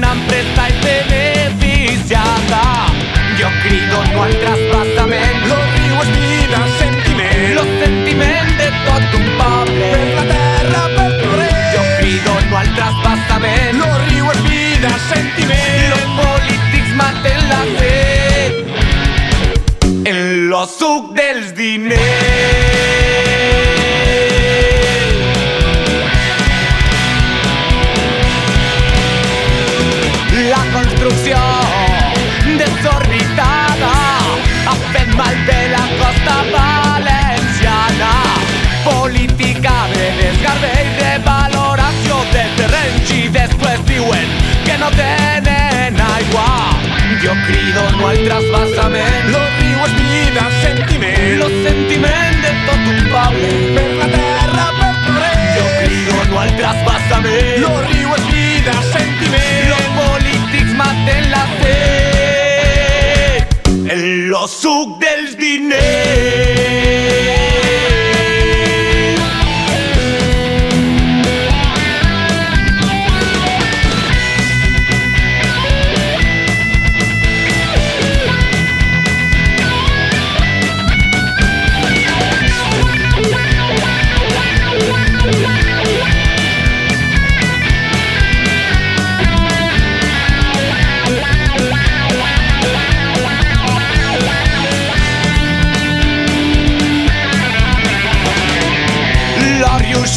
alguna empresa és beneficiada. Jo crido no al traspassament, Lo riu és vida, sentiment. lo sentiment de tot un poble. Per la terra, per progrés. Jo crido no al traspassament, Lo riu és vida, sentiment. los polítics maten la fe en lo suc dels diners. Construcció desorbitada ha fet malbé la costa valenciana. Política de desgarbell, de valoració de terrenys i després diuen que no tenen aigua. Jo crido no al trasbassament, en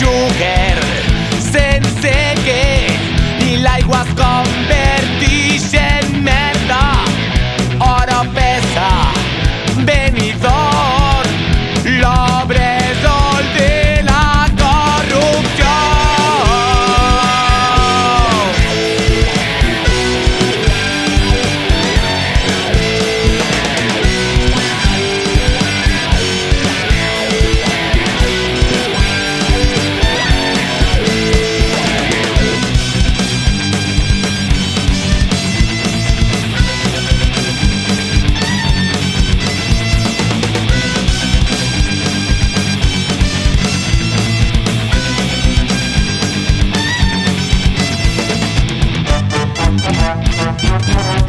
Sugar. Sense que i l'aigua es convertix en merda. Oro pesa venidor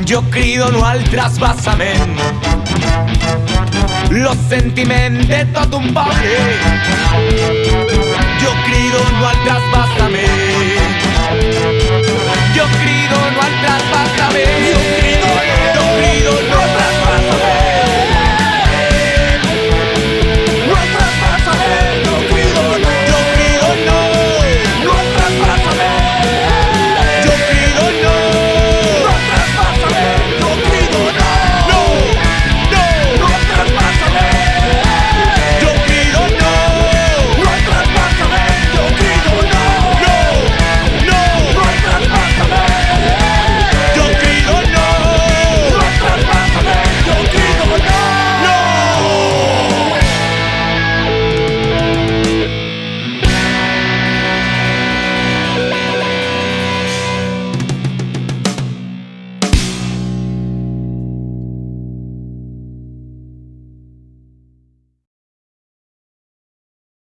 Yo crido no al trasvasament los sentimientos de tot un crido no al trasvasament